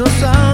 noção